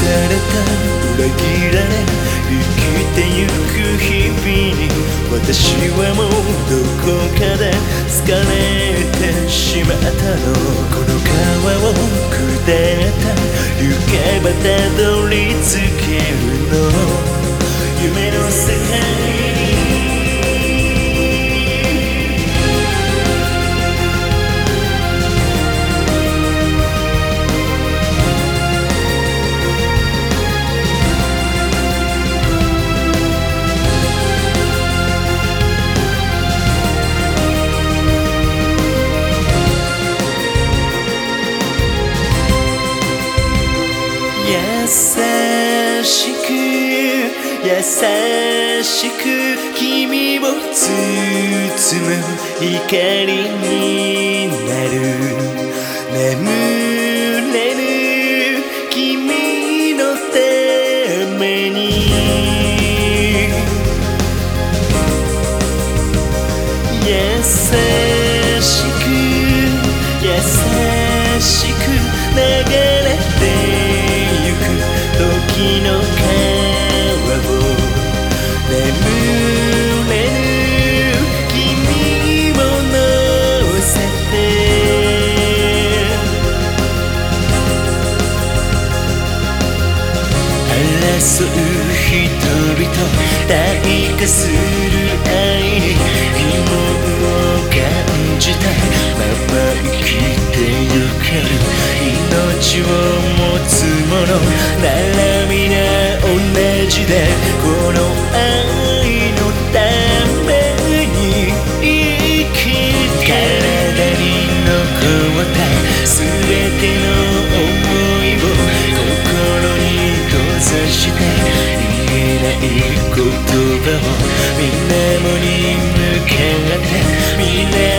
された。裏切られ生きてゆく日々に私はもうどこかで疲れてしまったの。この川を下った。行けばたどり着け優しく優しく君を包む光になる。眠れる君のために。優しく優しく流れの川を眠れる君を乗せて争う人々大化する愛に疑問を感じた。まま生きてゆける命を同じでこの愛のために生き体に残った全ての想いを心に閉ざして言えない言葉を水面に向かって未来